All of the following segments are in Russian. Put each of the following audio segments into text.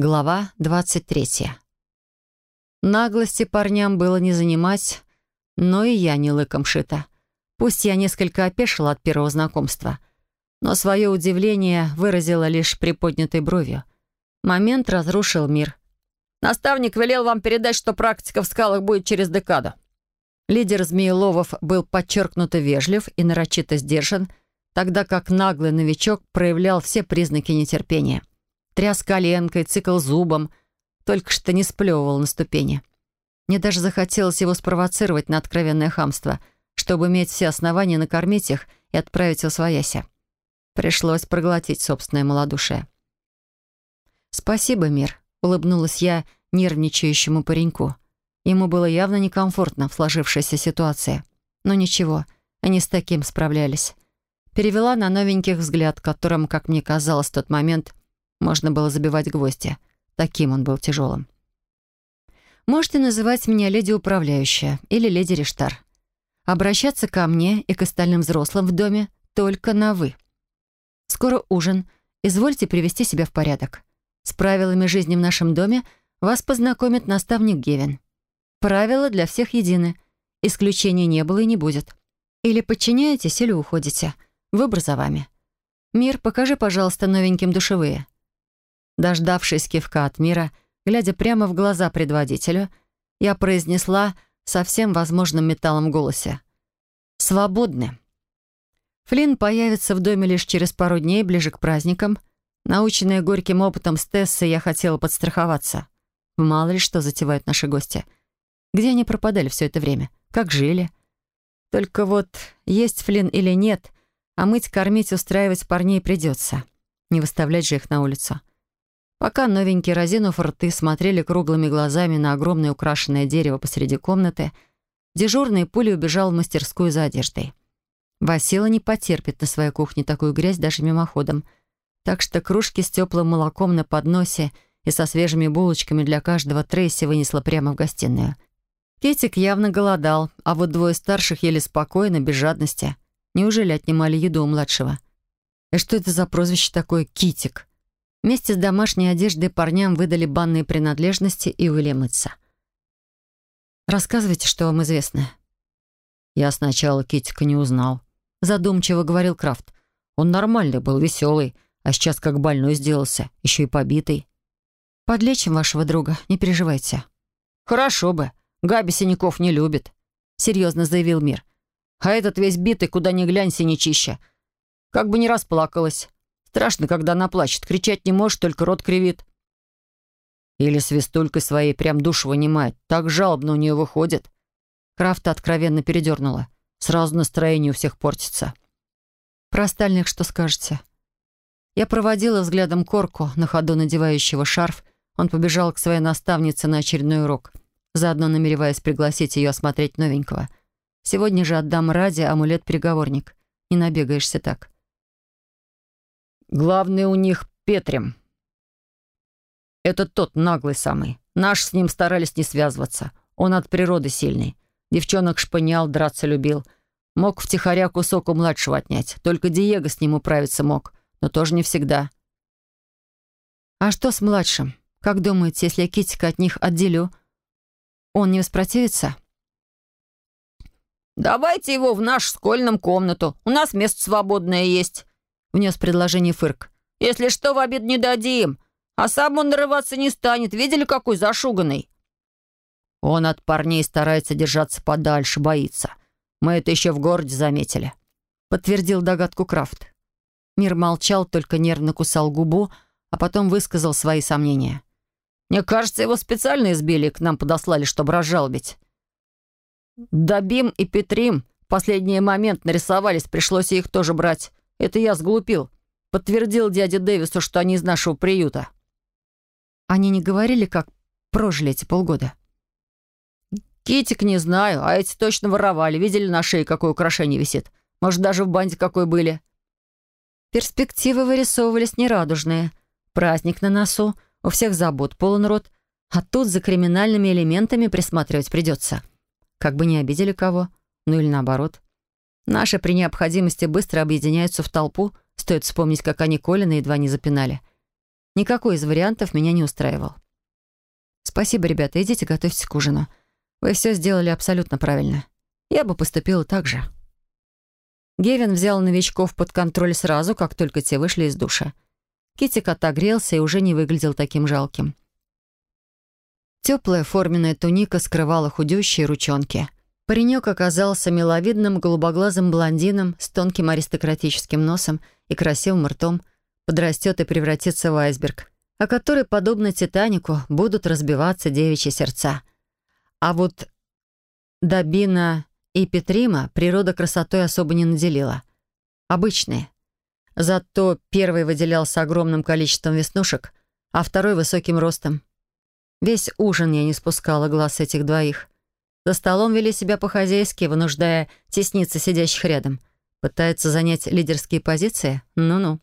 Глава 23. Наглости парням было не занимать, но и я не лыком шита. Пусть я несколько опешила от первого знакомства, но свое удивление выразила лишь приподнятой бровью. Момент разрушил мир. «Наставник велел вам передать, что практика в скалах будет через декаду». Лидер Змееловов был подчеркнуто вежлив и нарочито сдержан, тогда как наглый новичок проявлял все признаки нетерпения тряс коленкой, цикл зубом, только что не сплевывал на ступени. Мне даже захотелось его спровоцировать на откровенное хамство, чтобы иметь все основания накормить их и отправить в свояся. Пришлось проглотить собственное малодушие. «Спасибо, мир», — улыбнулась я нервничающему пареньку. Ему было явно некомфортно в сложившейся ситуации. Но ничего, они с таким справлялись. Перевела на новеньких взгляд, которым, как мне казалось в тот момент, можно было забивать гвозди. Таким он был тяжелым. Можете называть меня леди-управляющая или леди Риштар. Обращаться ко мне и к остальным взрослым в доме только на «вы». Скоро ужин. Извольте привести себя в порядок. С правилами жизни в нашем доме вас познакомит наставник Гевин. Правила для всех едины. Исключений не было и не будет. Или подчиняетесь, или уходите. Выбор за вами. Мир, покажи, пожалуйста, новеньким душевые. Дождавшись кивка от мира, глядя прямо в глаза предводителю, я произнесла со всем возможным металлом голосе. «Свободны». Флинн появится в доме лишь через пару дней, ближе к праздникам. Наученная горьким опытом с Тессой, я хотела подстраховаться. Мало ли что затевают наши гости. Где они пропадали все это время? Как жили? Только вот есть Флинн или нет, а мыть, кормить, устраивать парней придется. Не выставлять же их на улицу. Пока новенькие, разинув рты, смотрели круглыми глазами на огромное украшенное дерево посреди комнаты, дежурный пулей убежал в мастерскую за одеждой. Васила не потерпит на своей кухне такую грязь даже мимоходом, так что кружки с теплым молоком на подносе и со свежими булочками для каждого Трейси вынесла прямо в гостиную. Кетик явно голодал, а вот двое старших ели спокойно, без жадности. Неужели отнимали еду у младшего? И что это за прозвище такое «Китик»? Вместе с домашней одеждой парням выдали банные принадлежности и увели мыться. «Рассказывайте, что вам известно». «Я сначала Китика не узнал», — задумчиво говорил Крафт. «Он нормальный был, веселый, а сейчас как больной сделался, еще и побитый». «Подлечим вашего друга, не переживайте». «Хорошо бы. Габи синяков не любит», — серьезно заявил Мир. «А этот весь битый, куда ни глянь, синячища. Как бы не расплакалась. Страшно, когда она плачет. Кричать не может, только рот кривит. Или свистулькой своей прям душу вынимает. Так жалобно у нее выходит. Крафта откровенно передернула. Сразу настроение у всех портится. Про остальных что скажете? Я проводила взглядом Корку, на ходу надевающего шарф. Он побежал к своей наставнице на очередной урок, заодно намереваясь пригласить ее осмотреть новенького. Сегодня же отдам Ради амулет-переговорник. Не набегаешься так. Главный у них Петрем. Это тот наглый самый. Наш с ним старались не связываться. Он от природы сильный. Девчонок шпынял, драться любил. Мог втихаря кусок у младшего отнять. Только Диего с ним управиться мог. Но тоже не всегда. «А что с младшим? Как думаете, если я Китика от них отделю, он не воспротивится?» «Давайте его в нашу школьную комнату. У нас место свободное есть», — внес предложение Фырк. «Если что, в обед не дадим. А сам он нарываться не станет. Видели, какой зашуганный?» «Он от парней старается держаться подальше, боится. Мы это еще в городе заметили», — подтвердил догадку Крафт. Мир молчал, только нервно кусал губу, а потом высказал свои сомнения. «Мне кажется, его специально избили и к нам подослали, чтобы разжалобить». «Добим и Петрим в последний момент нарисовались, пришлось их тоже брать. Это я сглупил. Подтвердил дяде Дэвису, что они из нашего приюта. Они не говорили, как прожили эти полгода? Китик не знаю, а эти точно воровали. Видели на шее, какое украшение висит? Может, даже в банде какой были? Перспективы вырисовывались нерадужные. Праздник на носу, у всех забот полон рот. А тут за криминальными элементами присматривать придется. Как бы не обидели кого. Ну или наоборот. Наши при необходимости быстро объединяются в толпу. Стоит вспомнить, как они Колина едва не запинали. Никакой из вариантов меня не устраивал. «Спасибо, ребята, идите готовьтесь к ужину. Вы все сделали абсолютно правильно. Я бы поступила так же». Гевин взял новичков под контроль сразу, как только те вышли из душа. Китик отогрелся и уже не выглядел таким жалким. Теплая форменная туника скрывала худющие ручонки. Паренек оказался миловидным голубоглазым блондином с тонким аристократическим носом и красивым ртом, подрастет и превратится в айсберг, о который, подобно Титанику, будут разбиваться девичьи сердца. А вот Добина и Петрима природа красотой особо не наделила. Обычные. Зато первый выделялся огромным количеством веснушек, а второй — высоким ростом. Весь ужин я не спускала глаз с этих двоих. За столом вели себя по-хозяйски, вынуждая тесниться сидящих рядом. Пытаются занять лидерские позиции? Ну-ну.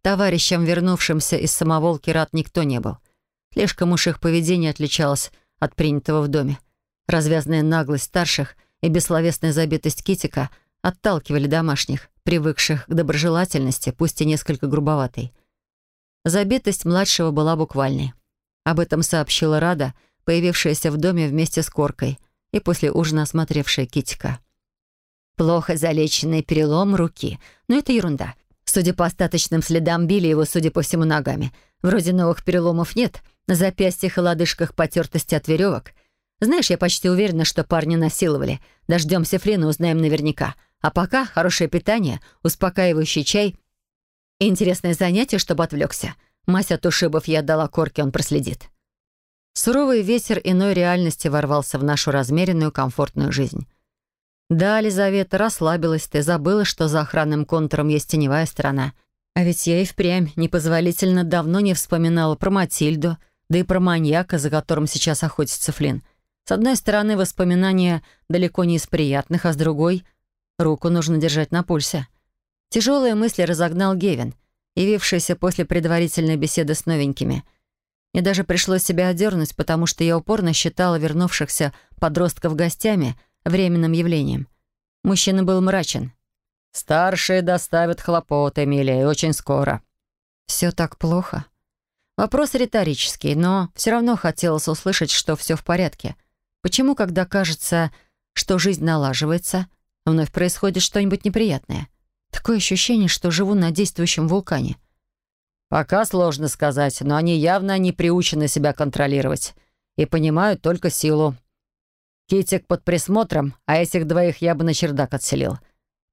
Товарищам, вернувшимся из самоволки, рад никто не был. Слишком уж их поведение отличалось от принятого в доме. Развязная наглость старших и бессловесная забитость Китика отталкивали домашних, привыкших к доброжелательности, пусть и несколько грубоватой. Забитость младшего была буквальной. Об этом сообщила Рада, появившаяся в доме вместе с Коркой и после ужина осмотревшая Китика. «Плохо залеченный перелом руки. Но это ерунда. Судя по остаточным следам, били его, судя по всему, ногами. Вроде новых переломов нет. На запястьях и лодыжках потертости от веревок. Знаешь, я почти уверена, что парня насиловали. Дождемся Флина, узнаем наверняка. А пока хорошее питание, успокаивающий чай интересное занятие, чтобы отвлекся. Мазь от ушибов я отдала Корке, он проследит. Суровый ветер иной реальности ворвался в нашу размеренную, комфортную жизнь. Да, Лизавета, расслабилась ты, забыла, что за охранным контуром есть теневая сторона. А ведь я и впрямь непозволительно давно не вспоминала про Матильду, да и про маньяка, за которым сейчас охотится Флинн. С одной стороны, воспоминания далеко не из приятных, а с другой — руку нужно держать на пульсе. Тяжелые мысли разогнал Гевин, явившийся после предварительной беседы с новенькими. Мне даже пришлось себя одернуть, потому что я упорно считала вернувшихся подростков гостями временным явлением. Мужчина был мрачен. «Старшие доставят хлопот, Эмилия, и очень скоро». «Все так плохо?» Вопрос риторический, но все равно хотелось услышать, что все в порядке. Почему, когда кажется, что жизнь налаживается, вновь происходит что-нибудь неприятное? Такое ощущение, что живу на действующем вулкане. Пока сложно сказать, но они явно не приучены себя контролировать и понимают только силу. Китик под присмотром, а этих двоих я бы на чердак отселил.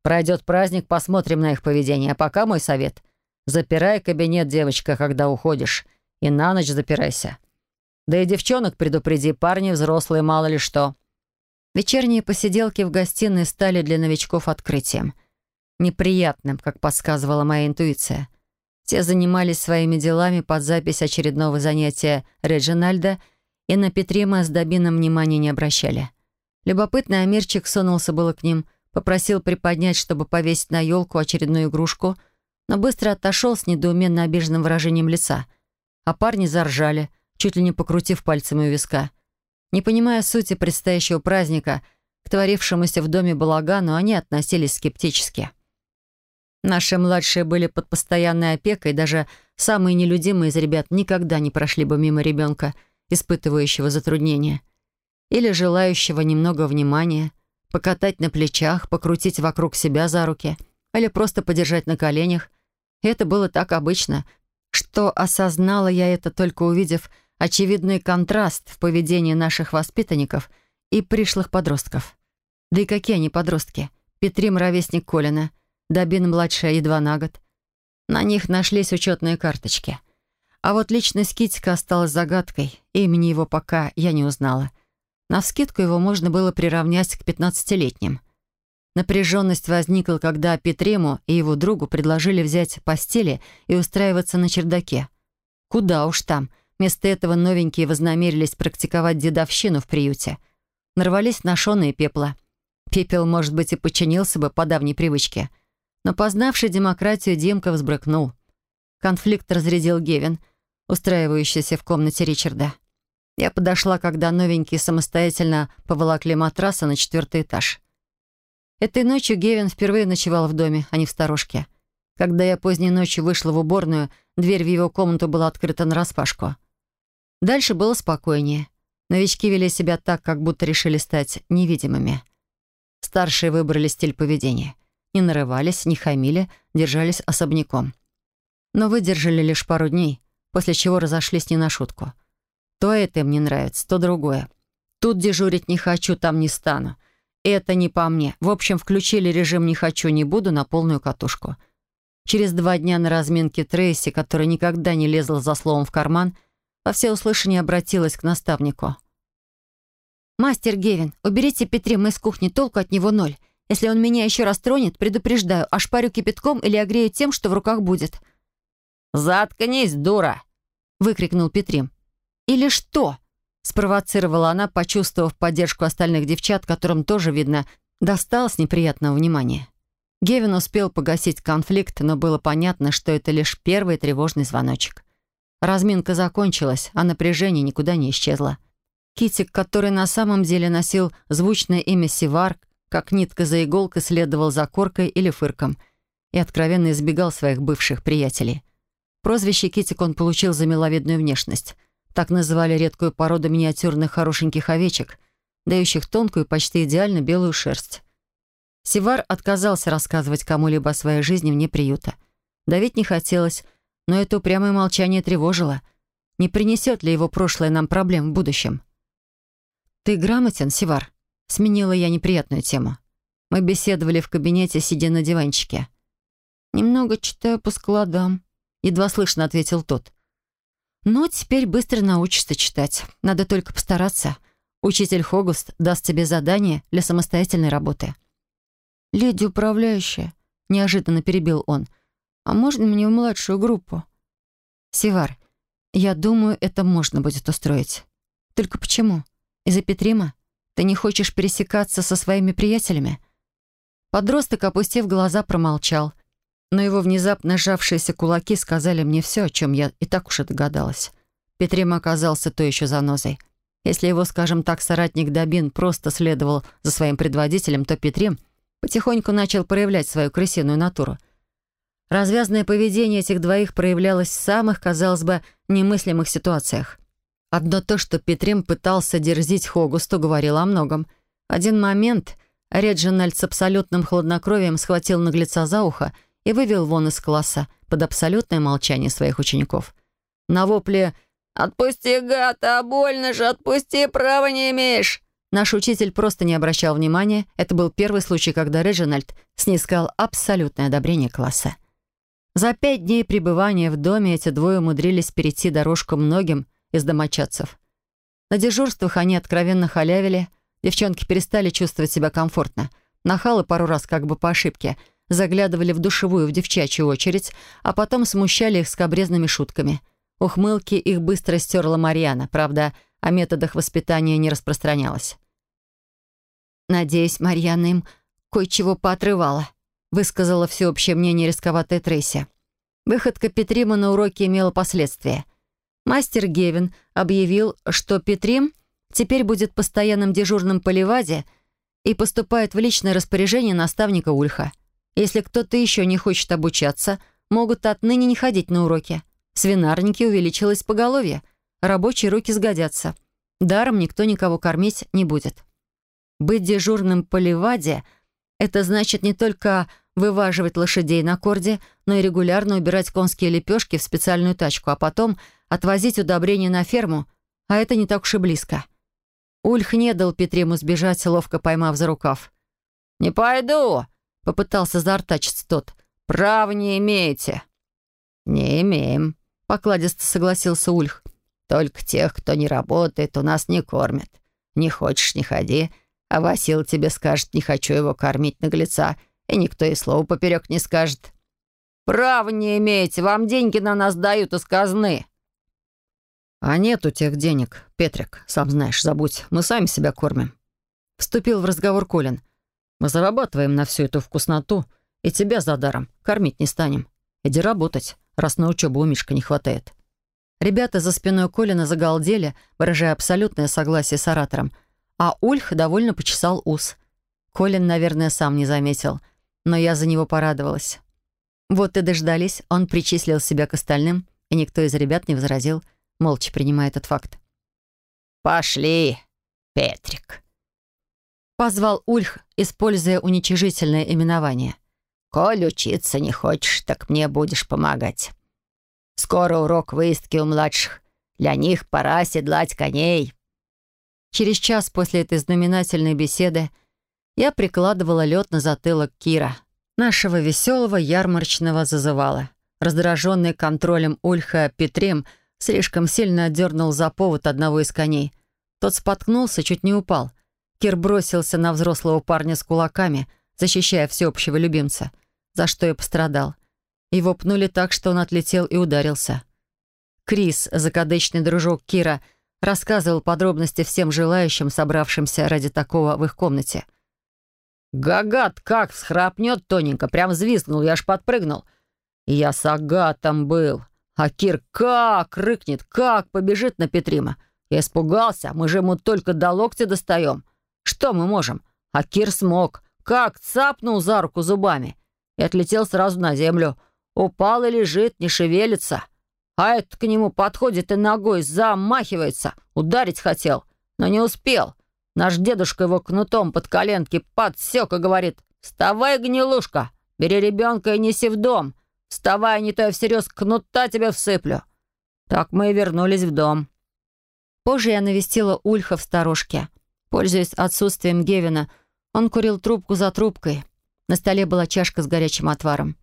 Пройдет праздник, посмотрим на их поведение. А пока мой совет. Запирай кабинет, девочка, когда уходишь. И на ночь запирайся. Да и девчонок предупреди, парни взрослые, мало ли что. Вечерние посиделки в гостиной стали для новичков открытием. Неприятным, как подсказывала моя интуиция. Те занимались своими делами под запись очередного занятия Реджинальда и на Петрима с Добином внимания не обращали. Любопытный Амирчик сунулся было к ним, попросил приподнять, чтобы повесить на елку очередную игрушку, но быстро отошел с недоуменно обиженным выражением лица. А парни заржали — чуть ли не покрутив пальцем у виска. Не понимая сути предстоящего праздника, к творившемуся в доме балагану они относились скептически. Наши младшие были под постоянной опекой, даже самые нелюдимые из ребят никогда не прошли бы мимо ребенка, испытывающего затруднения. Или желающего немного внимания, покатать на плечах, покрутить вокруг себя за руки, или просто подержать на коленях. Это было так обычно, что осознала я это только увидев очевидный контраст в поведении наших воспитанников и пришлых подростков. Да и какие они подростки? Петрим — ровесник Колина, Добин — младшая едва на год. На них нашлись учетные карточки. А вот личность Китика осталась загадкой, имени его пока я не узнала. На вскидку его можно было приравнять к пятнадцатилетним. Напряженность возникла, когда Петриму и его другу предложили взять постели и устраиваться на чердаке. Куда уж там — Вместо этого новенькие вознамерились практиковать дедовщину в приюте. Нарвались на шоны и пепла. Пепел, может быть, и подчинился бы по давней привычке. Но познавший демократию Димка взбрыкнул. Конфликт разрядил Гевин, устраивающийся в комнате Ричарда. Я подошла, когда новенькие самостоятельно поволокли матраса на четвертый этаж. Этой ночью Гевин впервые ночевал в доме, а не в сторожке. Когда я поздней ночью вышла в уборную, дверь в его комнату была открыта нараспашку. Дальше было спокойнее. Новички вели себя так, как будто решили стать невидимыми. Старшие выбрали стиль поведения. Не нарывались, не хамили, держались особняком. Но выдержали лишь пару дней, после чего разошлись не на шутку. То это им не нравится, то другое. Тут дежурить не хочу, там не стану. Это не по мне. В общем, включили режим «не хочу, не буду» на полную катушку. Через два дня на разминке Трейси, которая никогда не лезла за словом в карман, во всеуслышание обратилась к наставнику. «Мастер Гевин, уберите Петрима из кухни, толку от него ноль. Если он меня еще раз тронет, предупреждаю, ошпарю кипятком или огрею тем, что в руках будет». «Заткнись, дура!» — выкрикнул Петрим. «Или что?» — спровоцировала она, почувствовав поддержку остальных девчат, которым тоже, видно, досталось неприятного внимания. Гевин успел погасить конфликт, но было понятно, что это лишь первый тревожный звоночек. Разминка закончилась, а напряжение никуда не исчезло. Китик, который на самом деле носил звучное имя Сивар, как нитка за иголкой следовал за коркой или фырком и откровенно избегал своих бывших приятелей. Прозвище Китик он получил за миловидную внешность. Так называли редкую породу миниатюрных хорошеньких овечек, дающих тонкую, почти идеально белую шерсть. Сивар отказался рассказывать кому-либо о своей жизни вне приюта. Давить не хотелось, но это упрямое молчание тревожило. Не принесет ли его прошлое нам проблем в будущем? «Ты грамотен, Сивар?» Сменила я неприятную тему. Мы беседовали в кабинете, сидя на диванчике. «Немного читаю по складам», — едва слышно ответил тот. «Ну, теперь быстро научишься читать. Надо только постараться. Учитель Хогуст даст тебе задание для самостоятельной работы». «Леди управляющая», — неожиданно перебил он. «А можно мне в младшую группу?» «Сивар, я думаю, это можно будет устроить. Только почему?» Из-за Петрима? Ты не хочешь пересекаться со своими приятелями?» Подросток, опустив глаза, промолчал. Но его внезапно сжавшиеся кулаки сказали мне все, о чем я и так уж и догадалась. Петрим оказался то еще занозой. Если его, скажем так, соратник Добин просто следовал за своим предводителем, то Петрим потихоньку начал проявлять свою крысиную натуру. Развязное поведение этих двоих проявлялось в самых, казалось бы, немыслимых ситуациях. Одно то, что Петрим пытался дерзить Хогусту, говорило о многом. Один момент Реджинальд с абсолютным хладнокровием схватил наглеца за ухо и вывел вон из класса под абсолютное молчание своих учеников. На вопле «Отпусти, гад, а больно же, отпусти, права не имеешь!» Наш учитель просто не обращал внимания. Это был первый случай, когда Реджинальд снискал абсолютное одобрение класса. За пять дней пребывания в доме эти двое умудрились перейти дорожку многим, из домочадцев. На дежурствах они откровенно халявили, девчонки перестали чувствовать себя комфортно. Нахалы пару раз как бы по ошибке заглядывали в душевую в девчачью очередь, а потом смущали их скобрезными шутками. Ухмылки их быстро стерла Марьяна, правда, о методах воспитания не распространялась. «Надеюсь, Марьяна им кое-чего поотрывала», высказала всеобщее мнение рисковатая Трейси. Выходка Петрима на уроке имела последствия. Мастер Гевин объявил, что Петрим теперь будет постоянным дежурным по Леваде и поступает в личное распоряжение наставника Ульха. Если кто-то еще не хочет обучаться, могут отныне не ходить на уроки. В свинарнике увеличилось поголовье. Рабочие руки сгодятся. Даром никто никого кормить не будет. Быть дежурным по Леваде — это значит не только вываживать лошадей на корде, но и регулярно убирать конские лепешки в специальную тачку, а потом — отвозить удобрения на ферму, а это не так уж и близко. Ульх не дал Петриму сбежать, ловко поймав за рукав. «Не пойду!» — попытался заортачиться тот. «Права не имеете». «Не имеем», — покладисто согласился Ульх. «Только тех, кто не работает, у нас не кормят. Не хочешь — не ходи, а Васил тебе скажет, не хочу его кормить наглеца, и никто и слова поперек не скажет». «Права не имеете, вам деньги на нас дают из казны». «А нету тех денег, Петрик, сам знаешь, забудь, мы сами себя кормим». Вступил в разговор Колин. «Мы зарабатываем на всю эту вкусноту, и тебя за даром кормить не станем. Иди работать, раз на учебу у Мишка не хватает». Ребята за спиной Колина загалдели, выражая абсолютное согласие с оратором, а Ульх довольно почесал ус. Колин, наверное, сам не заметил, но я за него порадовалась. Вот и дождались, он причислил себя к остальным — и никто из ребят не возразил, молча принимая этот факт. «Пошли, Петрик», — позвал Ульх, используя уничижительное именование. «Коль учиться не хочешь, так мне будешь помогать. Скоро урок выездки у младших. Для них пора седлать коней». Через час после этой знаменательной беседы я прикладывала лед на затылок Кира, нашего веселого ярмарочного зазывала. Раздраженный контролем Ульха Петрим слишком сильно отдернул за повод одного из коней. Тот споткнулся, чуть не упал. Кир бросился на взрослого парня с кулаками, защищая всеобщего любимца, за что и пострадал. Его пнули так, что он отлетел и ударился. Крис, закадычный дружок Кира, рассказывал подробности всем желающим, собравшимся ради такого в их комнате. «Гагат как всхрапнет тоненько, прям взвизгнул, я аж подпрыгнул. Я с Агатом был. А Кир как рыкнет, как побежит на Петрима. Я испугался, мы же ему только до локтя достаем. Что мы можем? А Кир смог. Как цапнул за руку зубами. И отлетел сразу на землю. Упал и лежит, не шевелится. А этот к нему подходит и ногой замахивается. Ударить хотел, но не успел. Наш дедушка его кнутом под коленки подсек и говорит, «Вставай, гнилушка, бери ребенка и неси в дом. Вставай, не то я всерьез кнута тебе всыплю». Так мы и вернулись в дом. Позже я навестила Ульха в сторожке. Пользуясь отсутствием Гевина, он курил трубку за трубкой. На столе была чашка с горячим отваром.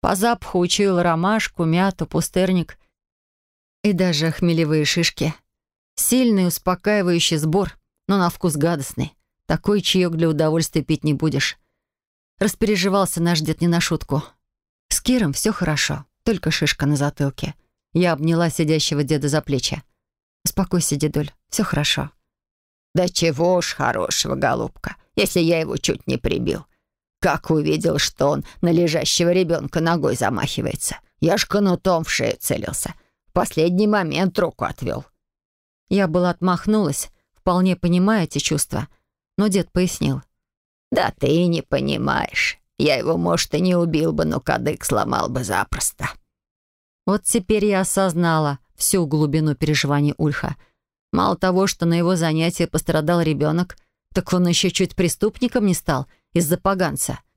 По запаху учуяла ромашку, мяту, пустырник и даже хмелевые шишки. Сильный успокаивающий сбор, но на вкус гадостный. Такой чаек для удовольствия пить не будешь. Распереживался наш дед не на шутку. С Киром все хорошо, только шишка на затылке. Я обняла сидящего деда за плечи. «Успокойся, дедуль, все хорошо». «Да чего ж хорошего, голубка, если я его чуть не прибил. Как увидел, что он на лежащего ребенка ногой замахивается. Я ж канутом в шею целился. В последний момент руку отвел». Я была отмахнулась, вполне понимая эти чувства, но дед пояснил. «Да ты не понимаешь. Я его, может, и не убил бы, но кадык сломал бы запросто». Вот теперь я осознала всю глубину переживаний Ульха. Мало того, что на его занятии пострадал ребенок, так он еще чуть преступником не стал из-за поганца —